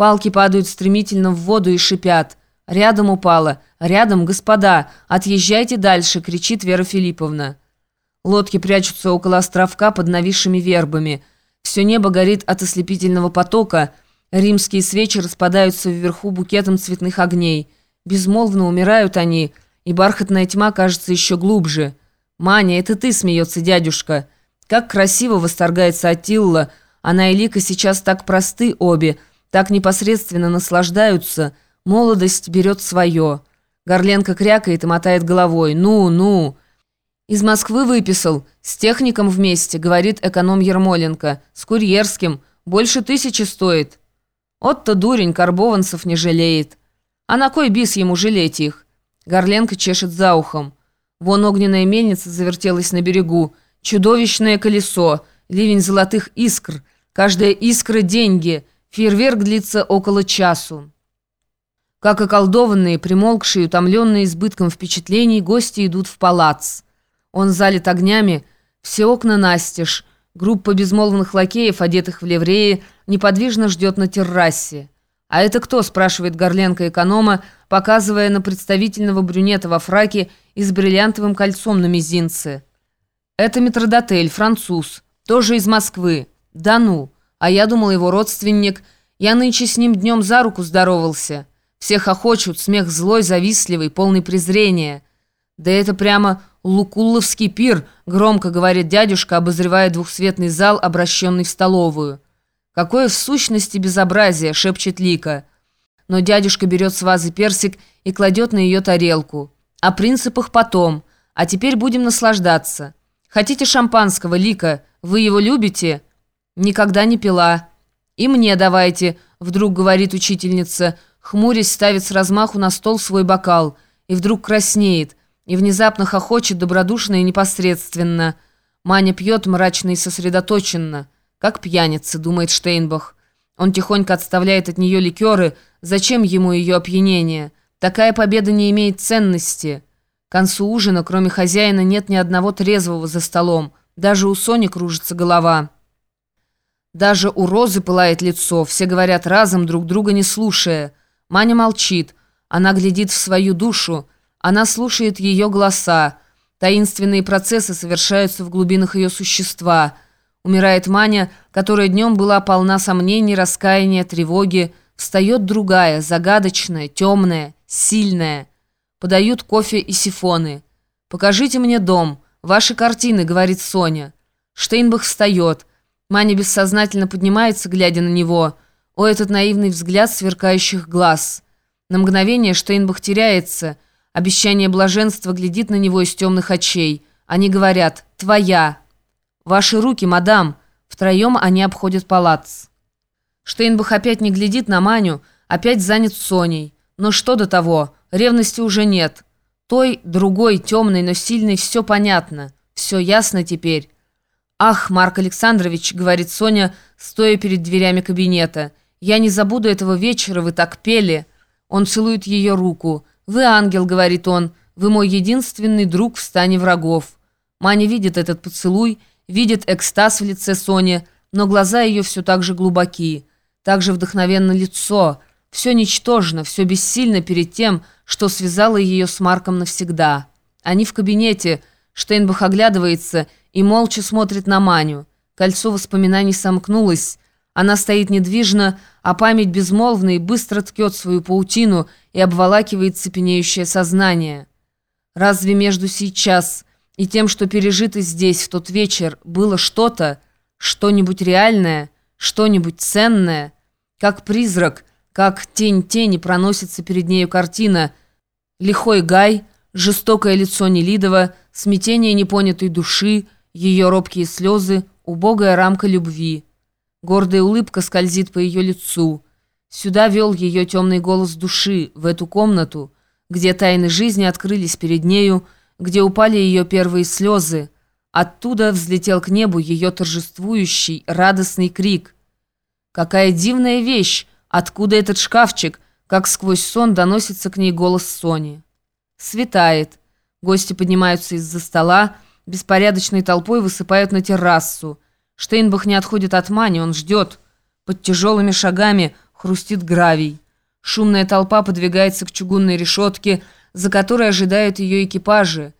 Палки падают стремительно в воду и шипят. Рядом упала. Рядом, господа. Отъезжайте дальше, кричит Вера Филипповна. Лодки прячутся около островка под нависшими вербами. Все небо горит от ослепительного потока. Римские свечи распадаются вверху букетом цветных огней. Безмолвно умирают они, и бархатная тьма кажется еще глубже. «Маня, это ты!» — смеется дядюшка. Как красиво восторгается Атилла. Она и Лика сейчас так просты обе, так непосредственно наслаждаются. Молодость берет свое. Горленко крякает и мотает головой. «Ну, ну!» «Из Москвы выписал. С техником вместе», — говорит эконом Ермоленко. «С курьерским. Больше тысячи стоит». Отто дурень, карбованцев не жалеет. А на кой бис ему жалеть их? Горленко чешет за ухом. Вон огненная мельница завертелась на берегу. Чудовищное колесо, ливень золотых искр. Каждая искра – деньги. Фейерверк длится около часу. Как околдованные, примолкшие, утомленные избытком впечатлений, гости идут в палац. Он залит огнями, все окна настежь. Группа безмолвных лакеев, одетых в ливреи, неподвижно ждет на террасе. «А это кто?» – спрашивает Горленко эконома, показывая на представительного брюнета во фраке и с бриллиантовым кольцом на мизинце. «Это метродотель, француз, тоже из Москвы. Да ну, а я думал его родственник. Я нынче с ним днем за руку здоровался. Всех охочут, смех злой, завистливый, полный презрения. Да это прямо лукулловский пир», – громко говорит дядюшка, обозревая двухсветный зал, обращенный в столовую. «Какое в сущности безобразие!» – шепчет Лика. Но дядюшка берет с вазы персик и кладет на ее тарелку. О принципах потом, а теперь будем наслаждаться. Хотите шампанского, Лика? Вы его любите?» «Никогда не пила». «И мне давайте», – вдруг говорит учительница. Хмурясь, ставит с размаху на стол свой бокал. И вдруг краснеет. И внезапно хохочет добродушно и непосредственно. Маня пьет мрачно и сосредоточенно. «Как пьяница», — думает Штейнбах. Он тихонько отставляет от нее ликеры. Зачем ему ее опьянение? Такая победа не имеет ценности. К концу ужина, кроме хозяина, нет ни одного трезвого за столом. Даже у Сони кружится голова. Даже у Розы пылает лицо. Все говорят разом, друг друга не слушая. Маня молчит. Она глядит в свою душу. Она слушает ее голоса. Таинственные процессы совершаются в глубинах ее существа – Умирает Маня, которая днем была полна сомнений, раскаяния, тревоги. Встает другая, загадочная, темная, сильная. Подают кофе и сифоны. «Покажите мне дом. Ваши картины», — говорит Соня. Штейнбах встает. Маня бессознательно поднимается, глядя на него. О, этот наивный взгляд сверкающих глаз. На мгновение Штейнбах теряется. Обещание блаженства глядит на него из темных очей. Они говорят «Твоя». «Ваши руки, мадам!» Втроем они обходят палац. Штейнбах опять не глядит на Маню, опять занят Соней. Но что до того, ревности уже нет. Той, другой, темной, но сильной, все понятно. Все ясно теперь. «Ах, Марк Александрович», — говорит Соня, стоя перед дверями кабинета, «я не забуду этого вечера, вы так пели». Он целует ее руку. «Вы ангел», — говорит он, — «вы мой единственный друг в стане врагов». Маня видит этот поцелуй видит экстаз в лице Сони, но глаза ее все так же глубокие, так же вдохновенно лицо, все ничтожно, все бессильно перед тем, что связало ее с Марком навсегда. Они в кабинете, Штейнбах оглядывается и молча смотрит на Маню. Кольцо воспоминаний сомкнулось, она стоит недвижно, а память безмолвна и быстро ткет свою паутину и обволакивает цепенеющее сознание. Разве между сейчас и тем, что пережито здесь в тот вечер, было что-то, что-нибудь реальное, что-нибудь ценное, как призрак, как тень тени проносится перед нею картина. Лихой Гай, жестокое лицо Нелидова, смятение непонятой души, ее робкие слезы, убогая рамка любви. Гордая улыбка скользит по ее лицу. Сюда вел ее темный голос души, в эту комнату, где тайны жизни открылись перед нею, где упали ее первые слезы. Оттуда взлетел к небу ее торжествующий, радостный крик. «Какая дивная вещь! Откуда этот шкафчик?» Как сквозь сон доносится к ней голос Сони. Светает. Гости поднимаются из-за стола, беспорядочной толпой высыпают на террасу. Штейнбах не отходит от Мани, он ждет. Под тяжелыми шагами хрустит гравий. Шумная толпа подвигается к чугунной решетке, за которой ожидают ее экипажи.